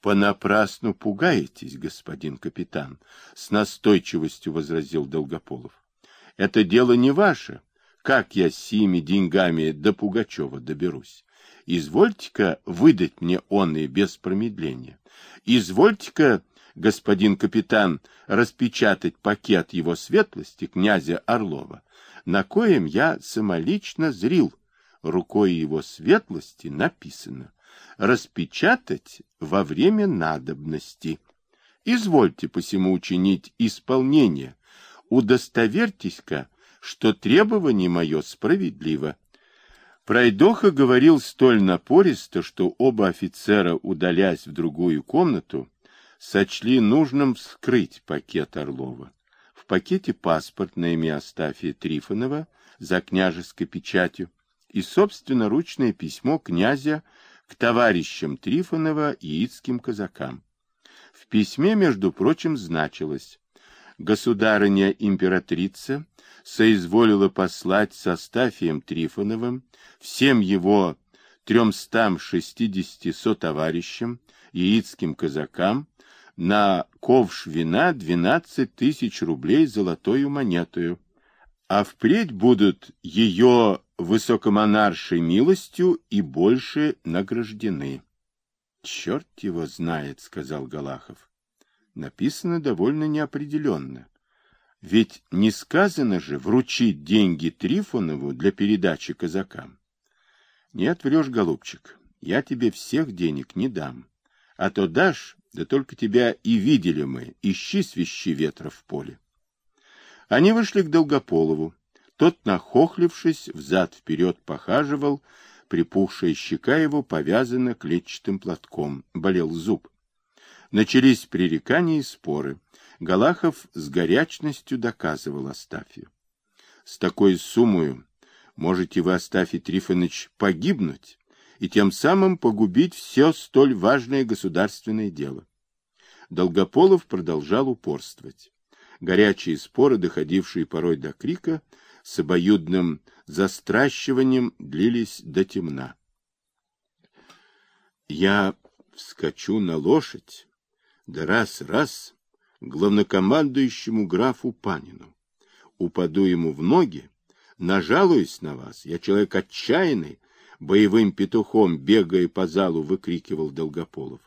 Понапрасну пугаетесь, господин капитан, с настойчивостью возразил Долгополов. Это дело не ваше. Как я сими деньгами до Пугачева доберусь? Извольте-ка выдать мне он и без промедления. Извольте-ка, господин капитан, распечатать пакет его светлости, князя Орлова, на коем я самолично зрил. Рукой его светлости написано распечатать во время надобности. Извольте посему учинить исполнение. Удостоверьтесь-ка, что требование мое справедливо. Пройдоха говорил столь напористо, что оба офицера, удалясь в другую комнату, сочли нужным вскрыть пакет Орлова. В пакете паспорт на имя Астафия Трифонова за княжеской печатью и собственноручное письмо князя к товарищам Трифонова и яицким казакам. В письме, между прочим, значилось «Государыня-императрица соизволила послать с Астафием Трифоновым всем его тремстам шестидесяти сотоварищам, яицким казакам, на ковш вина двенадцать тысяч рублей золотою монетою, а впредь будут ее высокомонаршей милостью и больше награждены. — Черт его знает, — сказал Галахов. Написано довольно неопределенно. Ведь не сказано же вручить деньги Трифонову для передачи казакам. Нет, врешь, голубчик, я тебе всех денег не дам. А то дашь, да только тебя и видели мы, ищи свищи ветра в поле. Они вышли к Долгополову. Тот, нахохлившись, взад-вперед похаживал, припухшая щека его повязана клетчатым платком, болел зуб. Начались пререкания и споры. Галахов с горячностью доказывал Астафию. С такой суммой можете вы, Астафий Трифонович, погибнуть и тем самым погубить все столь важное государственное дело. Долгополов продолжал упорствовать. Горячие споры, доходившие порой до крика, с обоюдным застращиванием длились до темна. Я вскочу на лошадь, да раз-раз главнокомандующему графу Панину. Упаду ему в ноги, нажалуюсь на вас. Я человек отчаянный, боевым петухом, бегая по залу, выкрикивал Долгополов.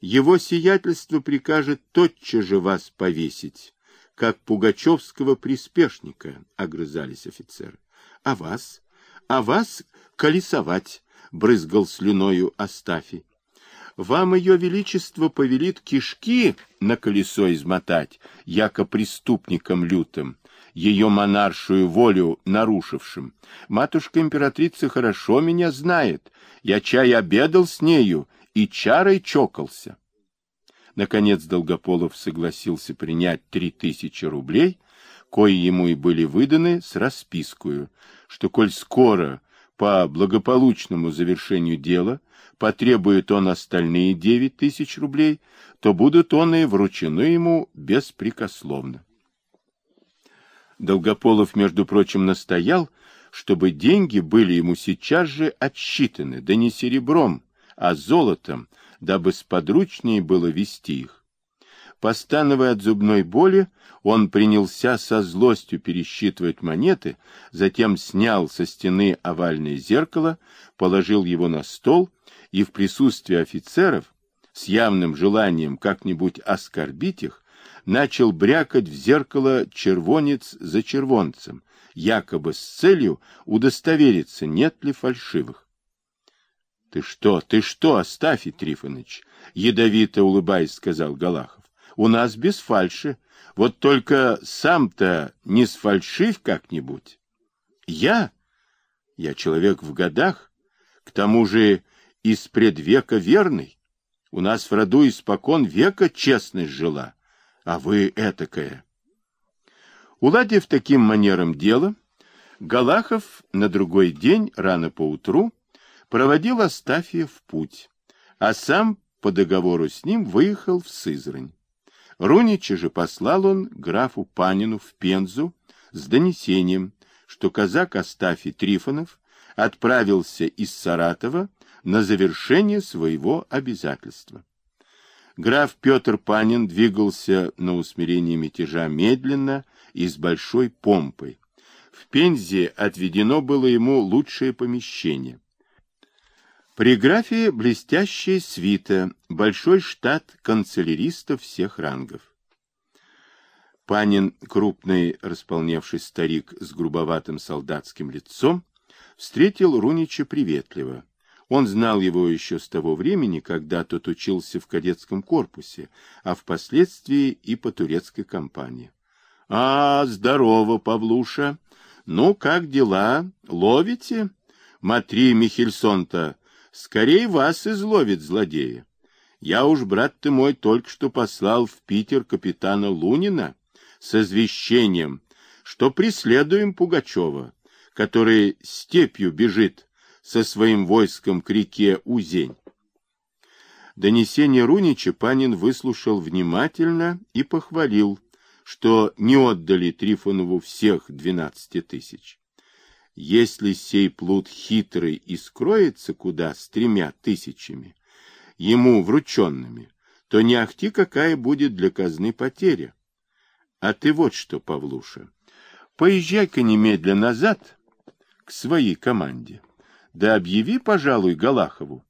Его сиятельство прикажет тотчас же вас повесить, как пугачевского приспешника, — огрызались офицеры. — А вас? А вас колесовать, — брызгал слюною Астафий. — Вам ее величество повелит кишки на колесо измотать, яко преступником лютым, ее монаршую волю нарушившим. Матушка-императрица хорошо меня знает, я чай обедал с нею и чарой чокался. Наконец Долгополов согласился принять три тысячи рублей, кои ему и были выданы с распискою, что, коль скоро по благополучному завершению дела потребует он остальные девять тысяч рублей, то будут он и вручены ему беспрекословно. Долгополов, между прочим, настоял, чтобы деньги были ему сейчас же отсчитаны, да не серебром, а золотом, дабы сподручнее было вести их. Постановая от зубной боли, он принялся со злостью пересчитывать монеты, затем снял со стены овальное зеркало, положил его на стол и в присутствии офицеров, с явным желанием как-нибудь оскорбить их, начал брякать в зеркало червонец за червонцем, якобы с целью удостовериться, нет ли фальшивых. Ты что, ты что, Астафий Трифонович? Ядовито улыбаясь, сказал Галахов. У нас без фальши. Вот только сам-то не сфальшив как-нибудь. Я? Я человек в годах, к тому же из предвека верный. У нас в роду испокон века честность жила, а вы этакая. Уладив таким манером дело, Галахов на другой день рано поутру проводил Астафия в путь, а сам по договору с ним выехал в Сызрань. Рунича же послал он графу Панину в Пензу с донесением, что казак Астафий Трифонов отправился из Саратова на завершение своего обязательства. Граф Петр Панин двигался на усмирение мятежа медленно и с большой помпой. В Пензе отведено было ему лучшее помещение. При графе блестящая свита, большой штат канцеляристов всех рангов. Панин, крупный располневший старик с грубоватым солдатским лицом, встретил Рунича приветливо. Он знал его еще с того времени, когда тот учился в кадетском корпусе, а впоследствии и по турецкой компании. — А, здорово, Павлуша! Ну, как дела? Ловите? Матри Михельсон-то скорее вас изловит злодея. Я уж, брат ты мой, только что послал в Питер капитана Лунина с извещением, что преследуем Пугачева, который степью бежит со своим войском к реке Узень. Донесение Рунича Панин выслушал внимательно и похвалил, что не отдали Трифонову всех двенадцати тысяч. Если сей плут хитрый и скроется куда с тремя тысячами, ему врученными, то не ахти какая будет для казны потеря. А ты вот что, Павлуша, поезжай-ка немедля назад к своей команде да объяви, пожалуй, Галахову,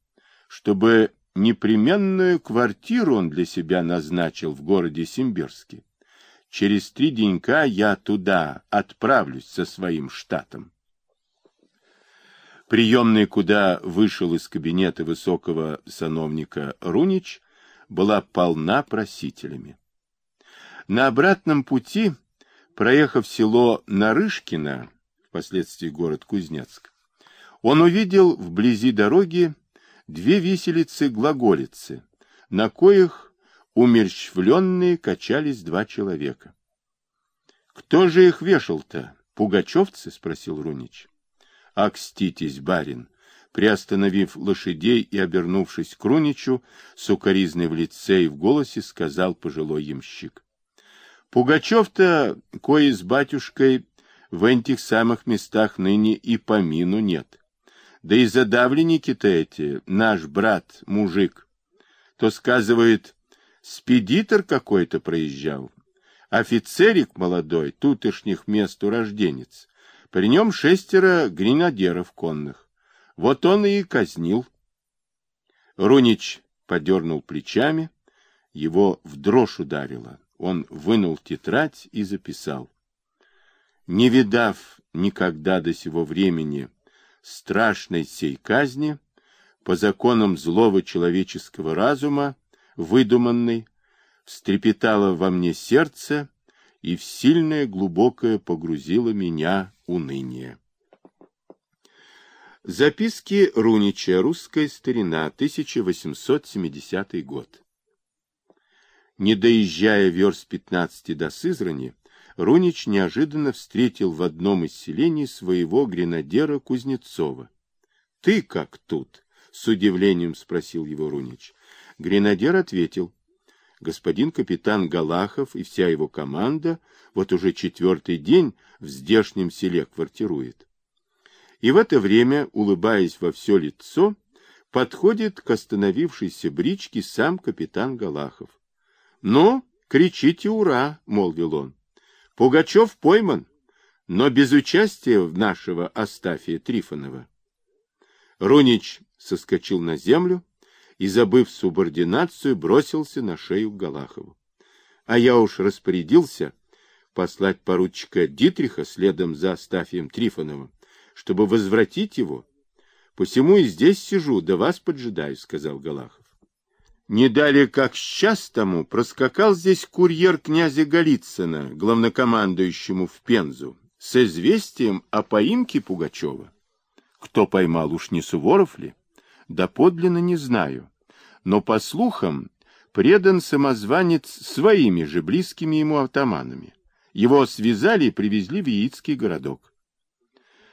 чтобы непременную квартиру он для себя назначил в городе Симбирске. Через три денька я туда отправлюсь со своим штатом. Приемная, куда вышел из кабинета высокого сановника Рунич, была полна просителями. На обратном пути, проехав село Нарышкино, впоследствии город Кузнецк, он увидел вблизи дороги две виселицы-глаголицы, на коих умерщвленные качались два человека. — Кто же их вешал-то? Пугачевцы? — спросил Рунич. — Акститесь, барин! Приостановив лошадей и обернувшись к Руничу, сукоризный в лице и в голосе сказал пожилой ямщик. — Пугачев-то, кое с батюшкой, в этих самых местах ныне и помину нет. Да и задавленники-то эти, наш брат, мужик, то, сказывает, спедитор какой-то проезжал, офицерик молодой, тутошних мест урожденец, при нем шестеро гренадеров конных. Вот он и казнил. Рунич подернул плечами, его в дрожь ударило. Он вынул тетрадь и записал. Не видав никогда до сего времени страшной сей казни, по законам злого человеческого разума, выдуманной, встрепетало во мне сердце и в сильное глубокое погрузило меня уныние. Записки Рунича. Русская старина. 1870 год. Не доезжая верст 15 до Сызрани, Рунич неожиданно встретил в одном из селений своего гренадера Кузнецова. — Ты как тут? — с удивлением спросил его Рунич. Гренадер ответил. — Господин капитан Галахов и вся его команда вот уже четвертый день в здешнем селе квартирует. И в это время, улыбаясь во все лицо, подходит к остановившейся бричке сам капитан Галахов. — Ну, кричите «Ура!» — молвил он. Пугачев пойман, но без участия в нашего Астафия Трифонова. Рунич соскочил на землю и, забыв субординацию, бросился на шею Галахову. А я уж распорядился послать поручика Дитриха следом за Астафием Трифоновым, чтобы возвратить его. Посему и здесь сижу, да вас поджидаю, — сказал Галахов. Не далее, как сейчас тому, проскакал здесь курьер князя Голицына, главнокомандующему в Пензу, с известием о поимке Пугачева. Кто поймал, уж не Суворов ли? Да подлинно не знаю. Но, по слухам, предан самозванец своими же близкими ему атаманами. Его связали и привезли в Яицкий городок.